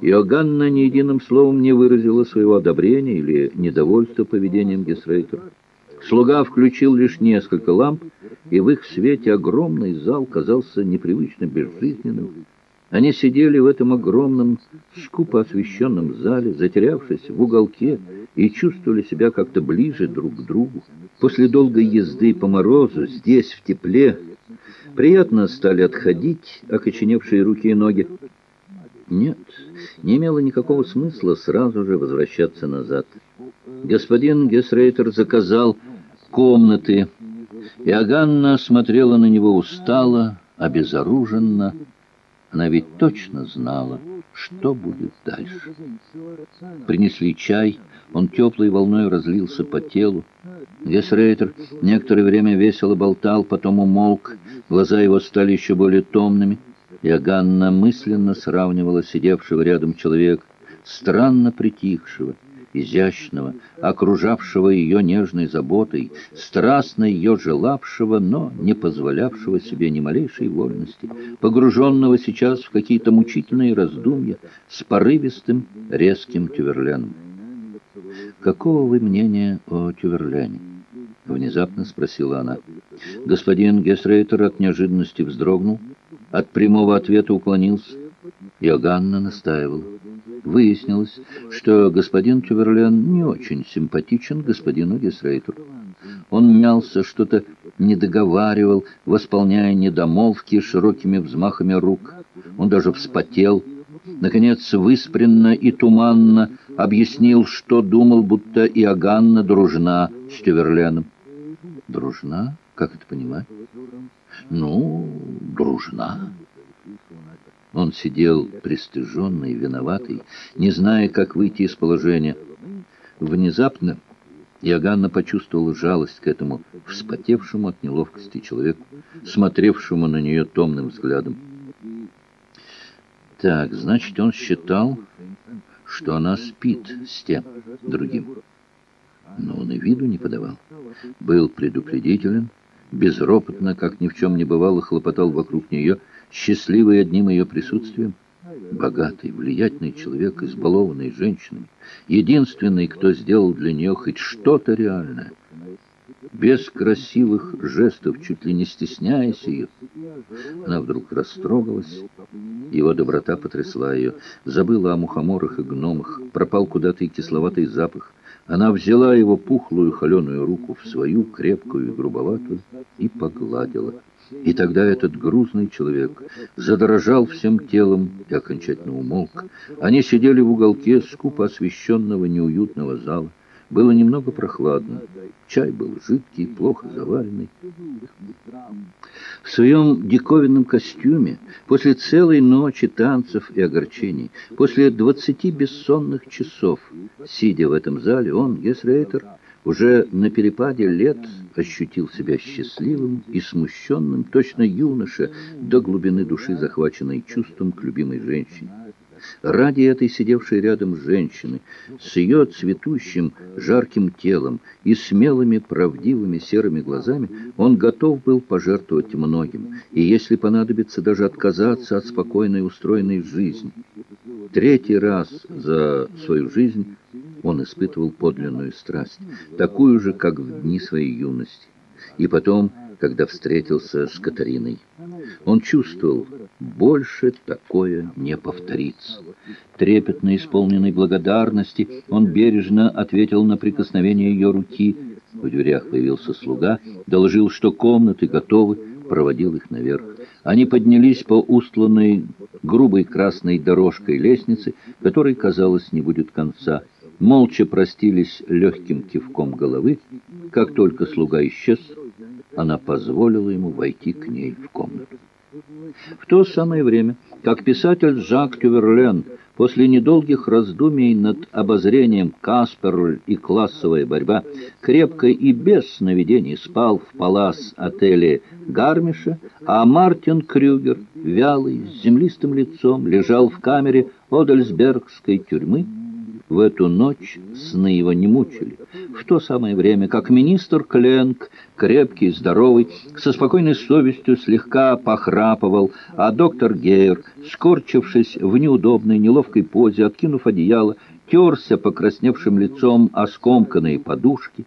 Иоганна ни единым словом не выразила своего одобрения или недовольства поведением Гесрейтера. Слуга включил лишь несколько ламп, и в их свете огромный зал казался непривычно безжизненным. Они сидели в этом огромном, скупо освещенном зале, затерявшись в уголке, и чувствовали себя как-то ближе друг к другу. После долгой езды по морозу, здесь, в тепле, приятно стали отходить окоченевшие руки и ноги. Нет, не имело никакого смысла сразу же возвращаться назад. Господин Гесрейтер заказал комнаты, и Аганна смотрела на него устало, обезоруженно. Она ведь точно знала, что будет дальше. Принесли чай, он теплой волной разлился по телу. Гесрейтер некоторое время весело болтал, потом умолк, глаза его стали еще более томными. И Аганна мысленно сравнивала сидевшего рядом человека, странно притихшего, изящного, окружавшего ее нежной заботой, страстно ее желавшего, но не позволявшего себе ни малейшей вольности, погруженного сейчас в какие-то мучительные раздумья с порывистым, резким Тюверляном. «Какого вы мнения о Тюверляне?» — внезапно спросила она. Господин Гесрейтер от неожиданности вздрогнул, от прямого ответа уклонился. Иоганна настаивала. Выяснилось, что господин Тюверлен не очень симпатичен господину Гесрейтеру. Он мялся, что-то недоговаривал, восполняя недомолвки широкими взмахами рук. Он даже вспотел. Наконец, выспренно и туманно объяснил, что думал, будто Иоганна дружна с Тюверленом. Дружна? Как это понимать? Ну, дружна. Он сидел пристыженный, виноватый, не зная, как выйти из положения. Внезапно Иоганна почувствовала жалость к этому вспотевшему от неловкости человеку, смотревшему на нее томным взглядом. Так, значит, он считал, что она спит с тем другим. Но он и виду не подавал. Был предупредителен, безропотно, как ни в чем не бывало, хлопотал вокруг нее, счастливый одним ее присутствием. Богатый, влиятельный человек, избалованный женщиной, единственный, кто сделал для нее хоть что-то реальное. Без красивых жестов, чуть ли не стесняясь ее, она вдруг растрогалась. Его доброта потрясла ее, забыла о мухоморах и гномах, пропал куда-то и кисловатый запах, она взяла его пухлую холеную руку в свою, крепкую и грубоватую, и погладила. И тогда этот грузный человек задрожал всем телом и окончательно умолк. Они сидели в уголке скупо освещенного неуютного зала. Было немного прохладно. Чай был жидкий, плохо заваренный. В своем диковинном костюме, после целой ночи танцев и огорчений, после двадцати бессонных часов, сидя в этом зале, он, Гесрейтер, уже на перепаде лет ощутил себя счастливым и смущенным, точно юноша, до глубины души захваченной чувством к любимой женщине. Ради этой сидевшей рядом женщины, с ее цветущим, жарким телом и смелыми, правдивыми серыми глазами, он готов был пожертвовать многим, и, если понадобится, даже отказаться от спокойной устроенной жизни. Третий раз за свою жизнь он испытывал подлинную страсть, такую же, как в дни своей юности. И потом когда встретился с Катариной. Он чувствовал, больше такое не повторится. Трепетно исполненной благодарности, он бережно ответил на прикосновение ее руки. В дверях появился слуга, доложил, что комнаты готовы, проводил их наверх. Они поднялись по устланной грубой красной дорожкой лестницы, которой, казалось, не будет конца. Молча простились легким кивком головы. Как только слуга исчез, она позволила ему войти к ней в комнату. В то самое время, как писатель Жак Тюверлен после недолгих раздумий над обозрением «Касперль» и «Классовая борьба» крепко и без сновидений спал в палас-отеле Гармиша, а Мартин Крюгер, вялый, с землистым лицом, лежал в камере Одельсбергской тюрьмы, В эту ночь сны его не мучили. В то самое время, как министр Кленк, крепкий, здоровый, со спокойной совестью слегка похрапывал, а доктор Гейр, скорчившись в неудобной, неловкой позе, откинув одеяло, терся покрасневшим лицом о скомканные подушки,